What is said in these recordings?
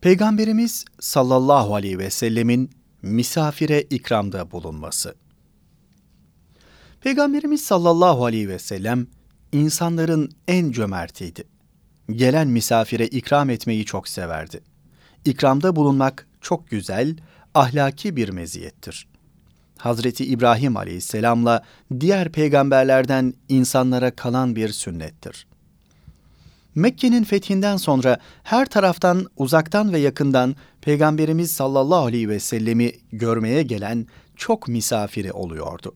Peygamberimiz sallallahu aleyhi ve sellemin misafire ikramda bulunması. Peygamberimiz sallallahu aleyhi ve sellem insanların en cömertiydi. Gelen misafire ikram etmeyi çok severdi. İkramda bulunmak çok güzel, ahlaki bir meziyettir. Hazreti İbrahim aleyhisselamla diğer peygamberlerden insanlara kalan bir sünnettir. Mekke'nin fethinden sonra her taraftan uzaktan ve yakından Peygamberimiz sallallahu aleyhi ve sellemi görmeye gelen çok misafiri oluyordu.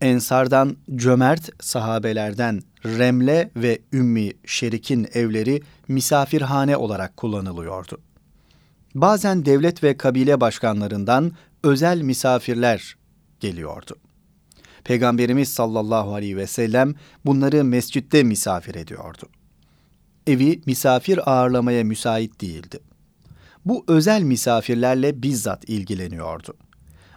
Ensardan cömert sahabelerden Remle ve Ümmi Şerik'in evleri misafirhane olarak kullanılıyordu. Bazen devlet ve kabile başkanlarından özel misafirler geliyordu. Peygamberimiz sallallahu aleyhi ve sellem bunları mescitte misafir ediyordu evi misafir ağırlamaya müsait değildi. Bu özel misafirlerle bizzat ilgileniyordu.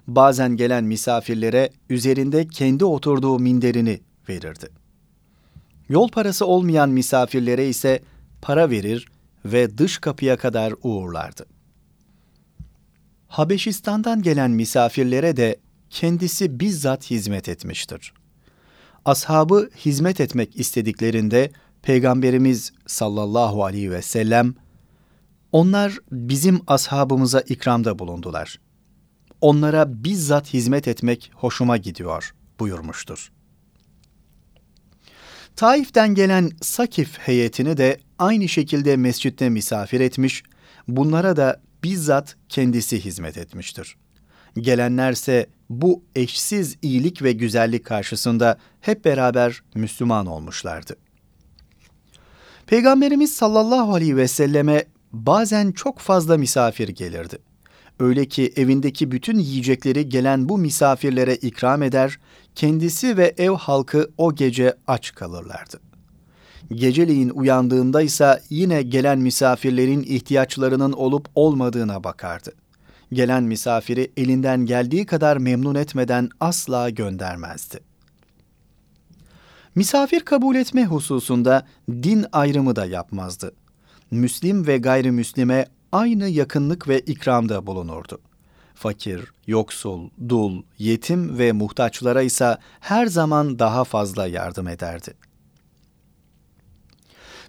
Bazen gelen misafirlere üzerinde kendi oturduğu minderini verirdi. Yol parası olmayan misafirlere ise para verir ve dış kapıya kadar uğurlardı. Habeşistan'dan gelen misafirlere de kendisi bizzat hizmet etmiştir. Ashabı hizmet etmek istediklerinde Peygamberimiz sallallahu aleyhi ve sellem, onlar bizim ashabımıza ikramda bulundular. Onlara bizzat hizmet etmek hoşuma gidiyor buyurmuştur. Taif'ten gelen Sakif heyetini de aynı şekilde mescitte misafir etmiş, bunlara da bizzat kendisi hizmet etmiştir. Gelenlerse bu eşsiz iyilik ve güzellik karşısında hep beraber Müslüman olmuşlardı. Peygamberimiz sallallahu aleyhi ve selleme bazen çok fazla misafir gelirdi. Öyle ki evindeki bütün yiyecekleri gelen bu misafirlere ikram eder, kendisi ve ev halkı o gece aç kalırlardı. Geceliğin uyandığında ise yine gelen misafirlerin ihtiyaçlarının olup olmadığına bakardı. Gelen misafiri elinden geldiği kadar memnun etmeden asla göndermezdi. Misafir kabul etme hususunda din ayrımı da yapmazdı. Müslim ve gayrimüslime aynı yakınlık ve ikramda bulunurdu. Fakir, yoksul, dul, yetim ve muhtaçlara ise her zaman daha fazla yardım ederdi.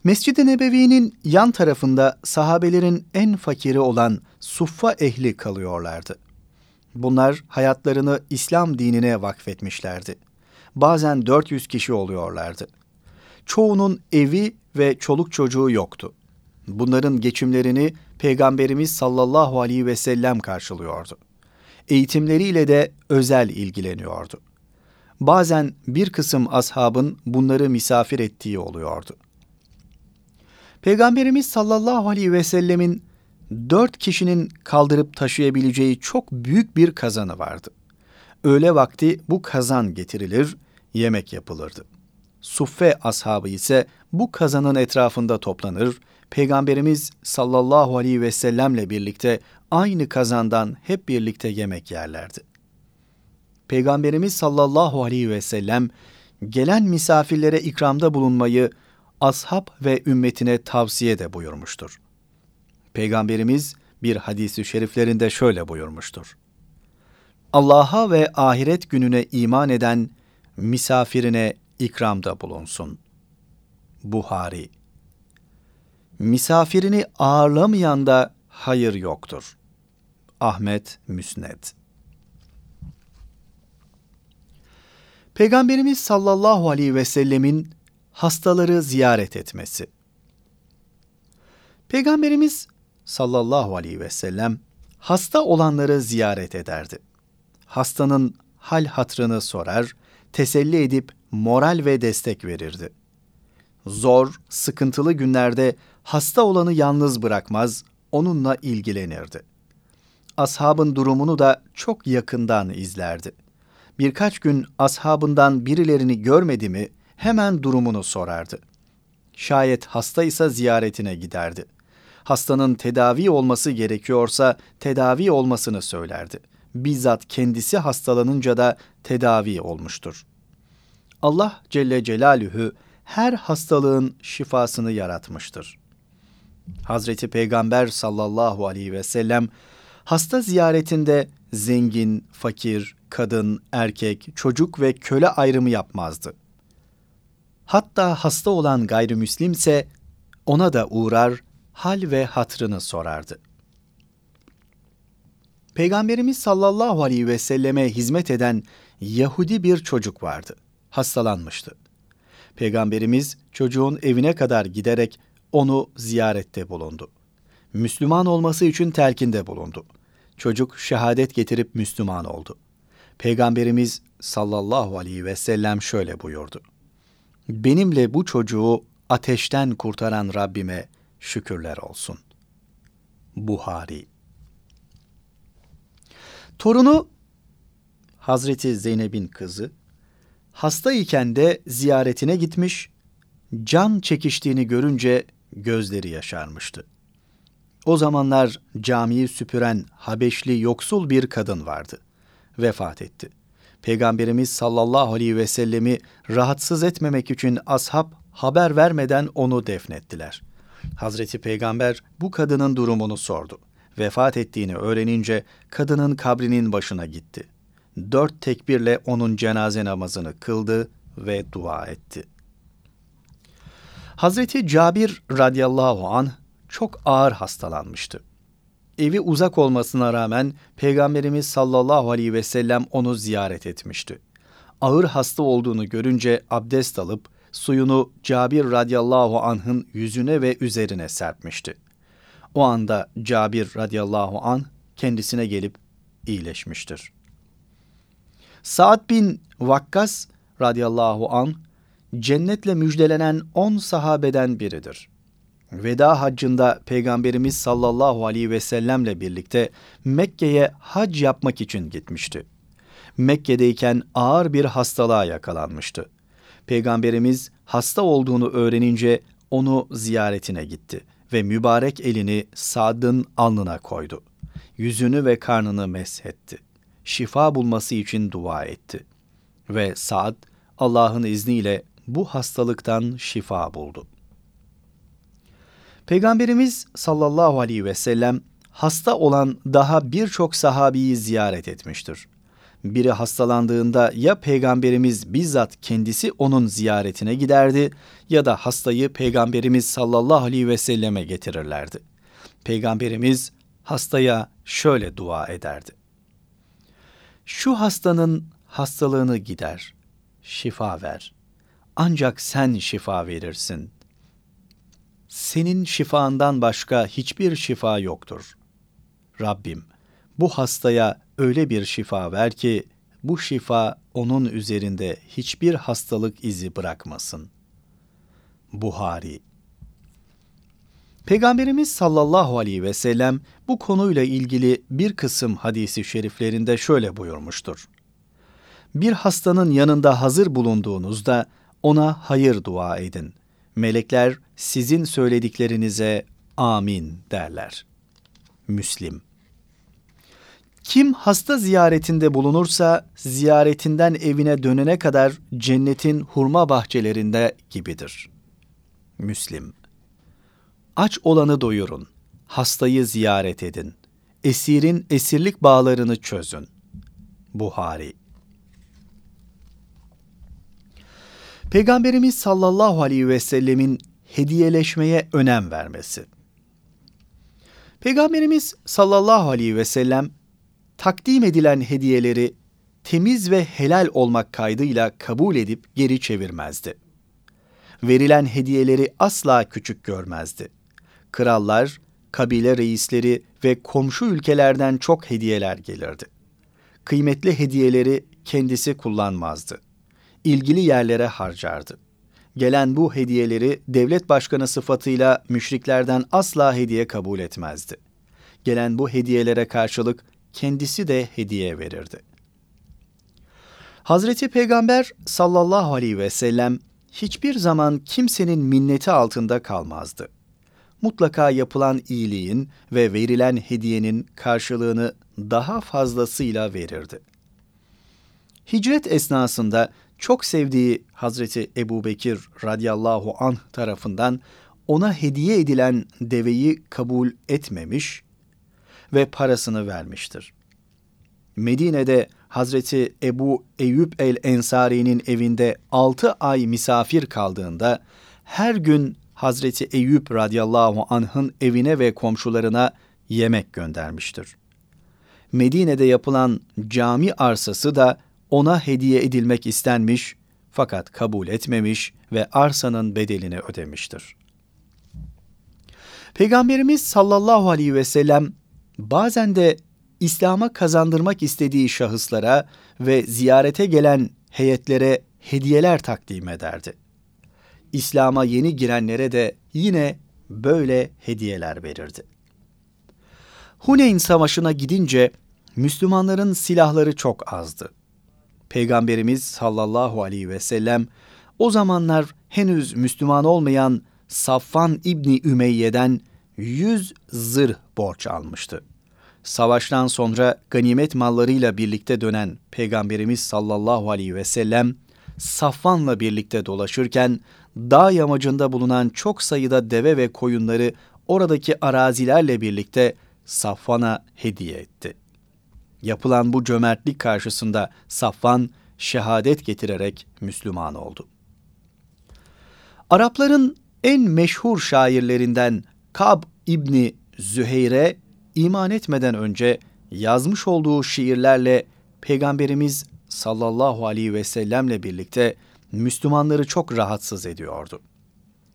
Mescid-i Nebevi'nin yan tarafında sahabelerin en fakiri olan suffa ehli kalıyorlardı. Bunlar hayatlarını İslam dinine vakfetmişlerdi bazen 400 kişi oluyorlardı. Çoğunun evi ve çoluk çocuğu yoktu. Bunların geçimlerini Peygamberimiz sallallahu aleyhi ve sellem karşılıyordu. Eğitimleriyle de özel ilgileniyordu. Bazen bir kısım ashabın bunları misafir ettiği oluyordu. Peygamberimiz sallallahu aleyhi ve sellemin dört kişinin kaldırıp taşıyabileceği çok büyük bir kazanı vardı. Öğle vakti bu kazan getirilir, yemek yapılırdı. Suffe ashabı ise bu kazanın etrafında toplanır, Peygamberimiz sallallahu aleyhi ve sellemle birlikte aynı kazandan hep birlikte yemek yerlerdi. Peygamberimiz sallallahu aleyhi ve sellem gelen misafirlere ikramda bulunmayı ashab ve ümmetine tavsiye de buyurmuştur. Peygamberimiz bir hadisi şeriflerinde şöyle buyurmuştur. Allah'a ve ahiret gününe iman eden misafirine ikramda bulunsun. Buhari Misafirini ağırlamayan da hayır yoktur. Ahmet Müsned Peygamberimiz sallallahu aleyhi ve sellemin hastaları ziyaret etmesi. Peygamberimiz sallallahu aleyhi ve sellem hasta olanları ziyaret ederdi. Hastanın hal hatrını sorar, teselli edip moral ve destek verirdi. Zor, sıkıntılı günlerde hasta olanı yalnız bırakmaz, onunla ilgilenirdi. Ashabın durumunu da çok yakından izlerdi. Birkaç gün ashabından birilerini görmedi mi hemen durumunu sorardı. Şayet hastaysa ziyaretine giderdi. Hastanın tedavi olması gerekiyorsa tedavi olmasını söylerdi bizzat kendisi hastalanınca da tedavi olmuştur. Allah Celle Celaluhu her hastalığın şifasını yaratmıştır. Hazreti Peygamber sallallahu aleyhi ve sellem hasta ziyaretinde zengin, fakir, kadın, erkek, çocuk ve köle ayrımı yapmazdı. Hatta hasta olan gayrimüslimse ona da uğrar, hal ve hatrını sorardı. Peygamberimiz sallallahu aleyhi ve selleme hizmet eden Yahudi bir çocuk vardı. Hastalanmıştı. Peygamberimiz çocuğun evine kadar giderek onu ziyarette bulundu. Müslüman olması için telkinde bulundu. Çocuk şehadet getirip Müslüman oldu. Peygamberimiz sallallahu aleyhi ve sellem şöyle buyurdu. Benimle bu çocuğu ateşten kurtaran Rabbime şükürler olsun. Buhari Torunu Hazreti Zeynep'in kızı hasta iken de ziyaretine gitmiş, can çekiştiğini görünce gözleri yaşarmıştı. O zamanlar camiyi süpüren Habeşli yoksul bir kadın vardı. Vefat etti. Peygamberimiz sallallahu aleyhi ve sellemi rahatsız etmemek için ashab haber vermeden onu defnettiler. Hazreti Peygamber bu kadının durumunu sordu. Vefat ettiğini öğrenince kadının kabrinin başına gitti. Dört tekbirle onun cenaze namazını kıldı ve dua etti. Hazreti Cabir radıyallahu anh çok ağır hastalanmıştı. Evi uzak olmasına rağmen Peygamberimiz sallallahu aleyhi ve sellem onu ziyaret etmişti. Ağır hasta olduğunu görünce abdest alıp suyunu Cabir radıyallahu anh'ın yüzüne ve üzerine serpmişti. O anda Cabir radıyallahu an kendisine gelip iyileşmiştir. Sa'd bin Vakkas radıyallahu an cennetle müjdelenen on sahabeden biridir. Veda haccında Peygamberimiz sallallahu aleyhi ve sellemle birlikte Mekke'ye hac yapmak için gitmişti. Mekke'deyken ağır bir hastalığa yakalanmıştı. Peygamberimiz hasta olduğunu öğrenince onu ziyaretine gitti ve mübarek elini Sad'ın alnına koydu. Yüzünü ve karnını meshetti. Şifa bulması için dua etti. Ve Sa'd Allah'ın izniyle bu hastalıktan şifa buldu. Peygamberimiz sallallahu aleyhi ve sellem hasta olan daha birçok sahabiyi ziyaret etmiştir. Biri hastalandığında ya peygamberimiz bizzat kendisi onun ziyaretine giderdi ya da hastayı peygamberimiz sallallahu aleyhi ve selleme getirirlerdi. Peygamberimiz hastaya şöyle dua ederdi. Şu hastanın hastalığını gider, şifa ver. Ancak sen şifa verirsin. Senin şifandan başka hiçbir şifa yoktur. Rabbim, bu hastaya öyle bir şifa ver ki bu şifa onun üzerinde hiçbir hastalık izi bırakmasın. Buhari Peygamberimiz sallallahu aleyhi ve sellem bu konuyla ilgili bir kısım hadisi şeriflerinde şöyle buyurmuştur. Bir hastanın yanında hazır bulunduğunuzda ona hayır dua edin. Melekler sizin söylediklerinize amin derler. Müslim kim hasta ziyaretinde bulunursa ziyaretinden evine dönene kadar cennetin hurma bahçelerinde gibidir. Müslim Aç olanı doyurun, hastayı ziyaret edin, esirin esirlik bağlarını çözün. Buhari Peygamberimiz sallallahu aleyhi ve sellemin hediyeleşmeye önem vermesi. Peygamberimiz sallallahu aleyhi ve sellem takdim edilen hediyeleri temiz ve helal olmak kaydıyla kabul edip geri çevirmezdi. Verilen hediyeleri asla küçük görmezdi. Krallar, kabile reisleri ve komşu ülkelerden çok hediyeler gelirdi. Kıymetli hediyeleri kendisi kullanmazdı. İlgili yerlere harcardı. Gelen bu hediyeleri devlet başkanı sıfatıyla müşriklerden asla hediye kabul etmezdi. Gelen bu hediyelere karşılık kendisi de hediye verirdi. Hazreti Peygamber sallallahu aleyhi ve sellem hiçbir zaman kimsenin minneti altında kalmazdı. Mutlaka yapılan iyiliğin ve verilen hediyenin karşılığını daha fazlasıyla verirdi. Hicret esnasında çok sevdiği Hazreti Ebu Bekir radıyallahu anh tarafından ona hediye edilen deveyi kabul etmemiş ve parasını vermiştir. Medine'de Hazreti Ebu Eyyub el-Ensari'nin evinde altı ay misafir kaldığında her gün Hazreti Eyüp radıyallahu anh'ın evine ve komşularına yemek göndermiştir. Medine'de yapılan cami arsası da ona hediye edilmek istenmiş fakat kabul etmemiş ve arsanın bedelini ödemiştir. Peygamberimiz sallallahu aleyhi ve sellem bazen de İslam'a kazandırmak istediği şahıslara ve ziyarete gelen heyetlere hediyeler takdim ederdi. İslam'a yeni girenlere de yine böyle hediyeler verirdi. Huneyn Savaşı'na gidince Müslümanların silahları çok azdı. Peygamberimiz sallallahu aleyhi ve sellem o zamanlar henüz Müslüman olmayan Safvan İbni Ümeyye'den yüz zırh borç almıştı. Savaştan sonra ganimet mallarıyla birlikte dönen Peygamberimiz sallallahu aleyhi ve sellem Safvan'la birlikte dolaşırken dağ yamacında bulunan çok sayıda deve ve koyunları oradaki arazilerle birlikte Safvan'a hediye etti. Yapılan bu cömertlik karşısında Safvan şehadet getirerek Müslüman oldu. Arapların en meşhur şairlerinden Kab İbni Züheyre iman etmeden önce yazmış olduğu şiirlerle Peygamberimiz sallallahu aleyhi ve sellemle birlikte Müslümanları çok rahatsız ediyordu.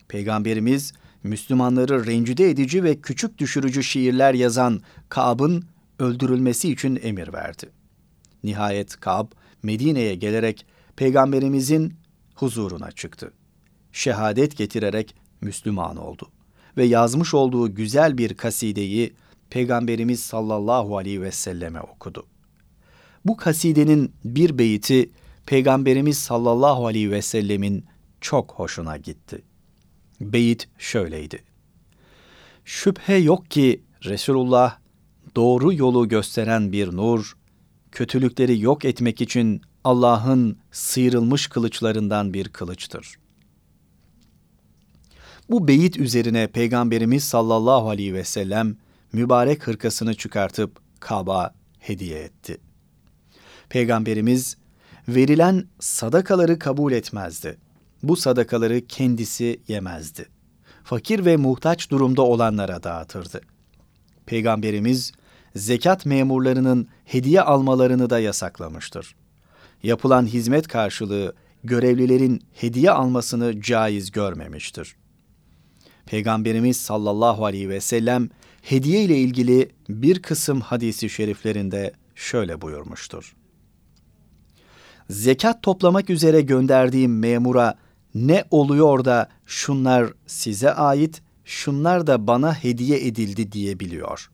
Peygamberimiz Müslümanları rencide edici ve küçük düşürücü şiirler yazan Ka'b'ın öldürülmesi için emir verdi. Nihayet Ka'b Medine'ye gelerek Peygamberimizin huzuruna çıktı. Şehadet getirerek Müslüman oldu ve yazmış olduğu güzel bir kasideyi Peygamberimiz sallallahu aleyhi ve selleme okudu. Bu kasidenin bir beyti Peygamberimiz sallallahu aleyhi ve sellemin çok hoşuna gitti. Beyit şöyleydi. Şüphe yok ki Resulullah doğru yolu gösteren bir nur, kötülükleri yok etmek için Allah'ın sıyrılmış kılıçlarından bir kılıçtır. Bu beyit üzerine Peygamberimiz sallallahu aleyhi ve sellem mübarek hırkasını çıkartıp Kaba hediye etti. Peygamberimiz verilen sadakaları kabul etmezdi. Bu sadakaları kendisi yemezdi. Fakir ve muhtaç durumda olanlara dağıtırdı. Peygamberimiz zekat memurlarının hediye almalarını da yasaklamıştır. Yapılan hizmet karşılığı görevlilerin hediye almasını caiz görmemiştir. Peygamberimiz sallallahu aleyhi ve sellem hediye ile ilgili bir kısım hadisi şeriflerinde şöyle buyurmuştur. Zekat toplamak üzere gönderdiğim memura ne oluyor da şunlar size ait, şunlar da bana hediye edildi diyebiliyor.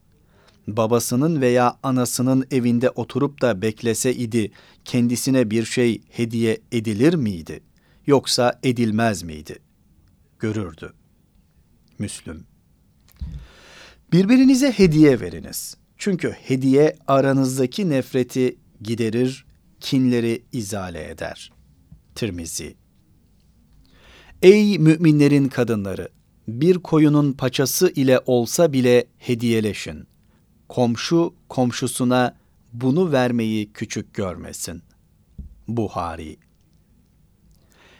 Babasının veya anasının evinde oturup da beklese idi, kendisine bir şey hediye edilir miydi? Yoksa edilmez miydi? Görürdü. Müslüm Birbirinize hediye veriniz. Çünkü hediye aranızdaki nefreti giderir, kinleri izale eder. Tirmizi Ey müminlerin kadınları! Bir koyunun paçası ile olsa bile hediyeleşin. Komşu komşusuna bunu vermeyi küçük görmesin. Buhari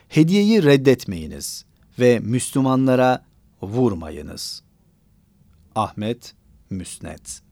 Hediyeyi reddetmeyiniz ve Müslümanlara vurmayınız.'' Ahmet Müsnet